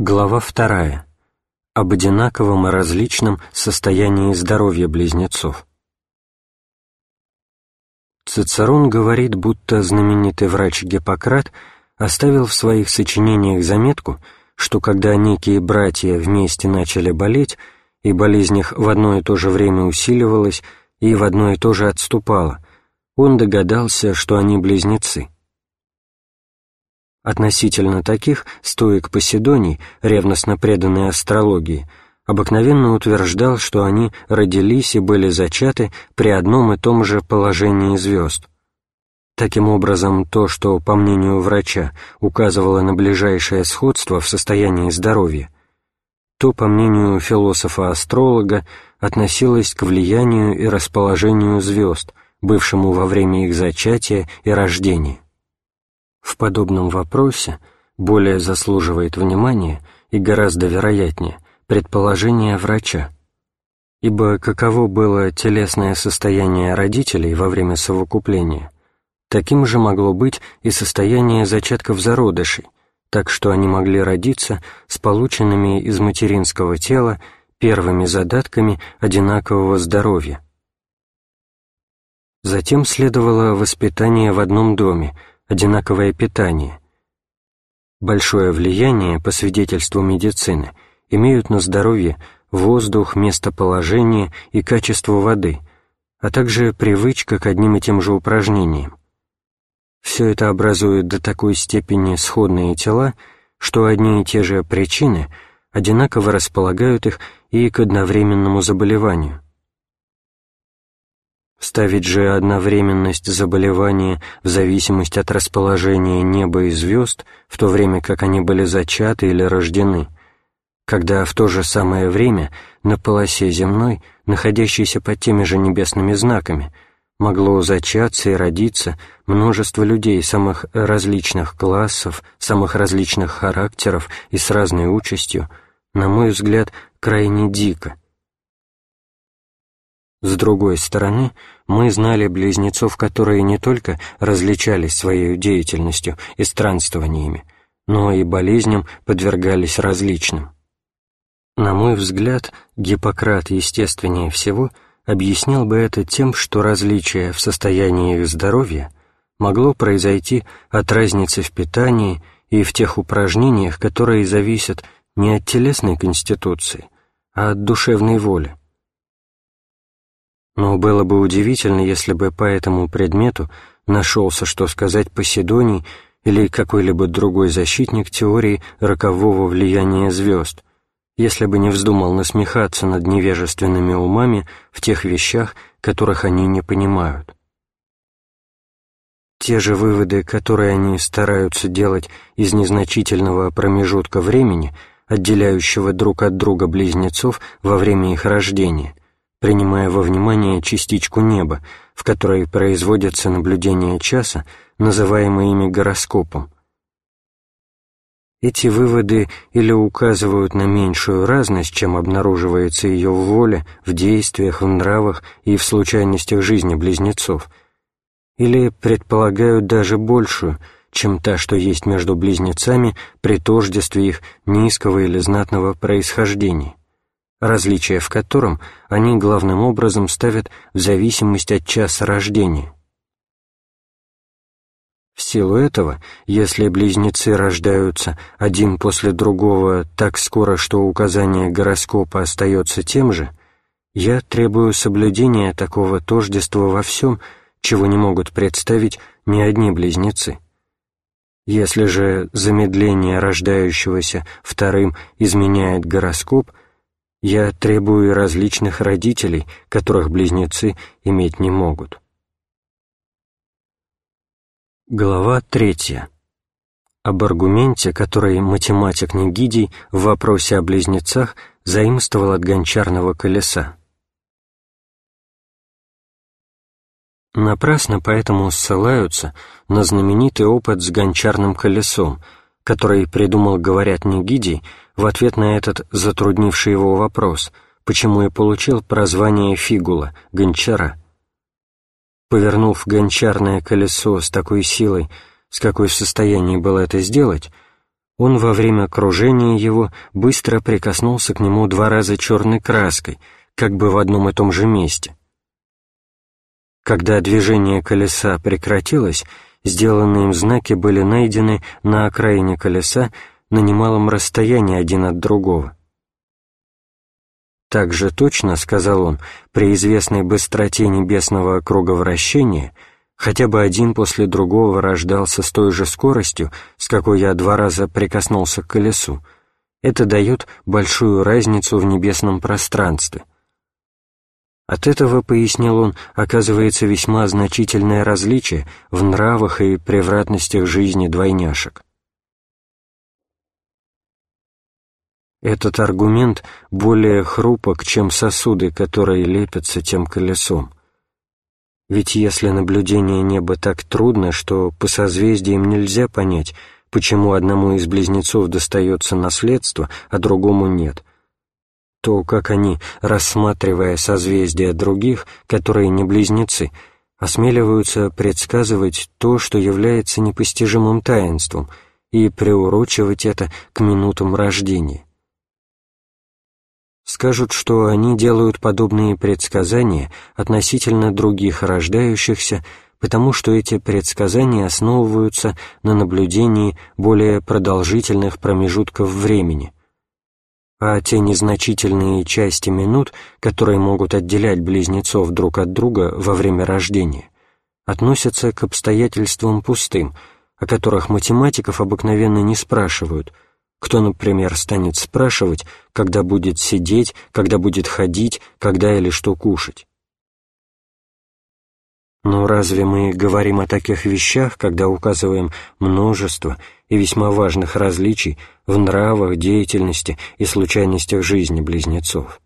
Глава вторая. Об одинаковом и различном состоянии здоровья близнецов. Цицерон говорит, будто знаменитый врач Гиппократ оставил в своих сочинениях заметку, что когда некие братья вместе начали болеть, и болезнь их в одно и то же время усиливалась и в одно и то же отступала, он догадался, что они близнецы. Относительно таких стоик Поседоний, ревностно преданный астрологии, обыкновенно утверждал, что они родились и были зачаты при одном и том же положении звезд. Таким образом, то, что, по мнению врача, указывало на ближайшее сходство в состоянии здоровья, то, по мнению философа-астролога, относилось к влиянию и расположению звезд, бывшему во время их зачатия и рождения. В подобном вопросе более заслуживает внимания и гораздо вероятнее предположение врача, ибо каково было телесное состояние родителей во время совокупления, таким же могло быть и состояние зачатков зародышей, так что они могли родиться с полученными из материнского тела первыми задатками одинакового здоровья. Затем следовало воспитание в одном доме, одинаковое питание. Большое влияние, по свидетельству медицины, имеют на здоровье воздух, местоположение и качество воды, а также привычка к одним и тем же упражнениям. Все это образует до такой степени сходные тела, что одни и те же причины одинаково располагают их и к одновременному заболеванию. Ставить же одновременность заболевания в зависимость от расположения неба и звезд, в то время как они были зачаты или рождены, когда в то же самое время на полосе земной, находящейся под теми же небесными знаками, могло зачаться и родиться множество людей самых различных классов, самых различных характеров и с разной участью, на мой взгляд, крайне дико, с другой стороны, мы знали близнецов, которые не только различались своей деятельностью и странствованиями, но и болезням подвергались различным. На мой взгляд, Гиппократ естественнее всего объяснил бы это тем, что различие в состоянии их здоровья могло произойти от разницы в питании и в тех упражнениях, которые зависят не от телесной конституции, а от душевной воли. Но было бы удивительно, если бы по этому предмету нашелся, что сказать Поседоний или какой-либо другой защитник теории рокового влияния звезд, если бы не вздумал насмехаться над невежественными умами в тех вещах, которых они не понимают. Те же выводы, которые они стараются делать из незначительного промежутка времени, отделяющего друг от друга близнецов во время их рождения, принимая во внимание частичку неба, в которой производятся наблюдения часа, называемые ими гороскопом. Эти выводы или указывают на меньшую разность, чем обнаруживается ее в воле, в действиях, в нравах и в случайностях жизни близнецов, или предполагают даже большую, чем та, что есть между близнецами при тождестве их низкого или знатного происхождения различие в котором они главным образом ставят в зависимость от часа рождения. В силу этого, если близнецы рождаются один после другого так скоро, что указание гороскопа остается тем же, я требую соблюдения такого тождества во всем, чего не могут представить ни одни близнецы. Если же замедление рождающегося вторым изменяет гороскоп – я требую различных родителей, которых близнецы иметь не могут. Глава третья. Об аргументе, который математик Негидий в вопросе о близнецах заимствовал от гончарного колеса. Напрасно поэтому ссылаются на знаменитый опыт с гончарным колесом, который придумал, говорят, Негидий в ответ на этот затруднивший его вопрос, почему и получил прозвание фигула, гончара. Повернув гончарное колесо с такой силой, с какой в состоянии было это сделать, Он во время кружения его быстро прикоснулся к нему два раза черной краской, как бы в одном и том же месте. Когда движение колеса прекратилось, сделанные им знаки были найдены на окраине колеса на немалом расстоянии один от другого. Так же точно, сказал он, при известной быстроте небесного круговращения — хотя бы один после другого рождался с той же скоростью, с какой я два раза прикоснулся к колесу, это дает большую разницу в небесном пространстве. От этого, пояснил он, оказывается весьма значительное различие в нравах и превратностях жизни двойняшек. Этот аргумент более хрупок, чем сосуды, которые лепятся тем колесом. Ведь если наблюдение неба так трудно, что по созвездиям нельзя понять, почему одному из близнецов достается наследство, а другому нет, то как они, рассматривая созвездия других, которые не близнецы, осмеливаются предсказывать то, что является непостижимым таинством, и приурочивать это к минутам рождения скажут, что они делают подобные предсказания относительно других рождающихся, потому что эти предсказания основываются на наблюдении более продолжительных промежутков времени. А те незначительные части минут, которые могут отделять близнецов друг от друга во время рождения, относятся к обстоятельствам пустым, о которых математиков обыкновенно не спрашивают – кто, например, станет спрашивать, когда будет сидеть, когда будет ходить, когда или что кушать? Но разве мы говорим о таких вещах, когда указываем множество и весьма важных различий в нравах, деятельности и случайностях жизни близнецов?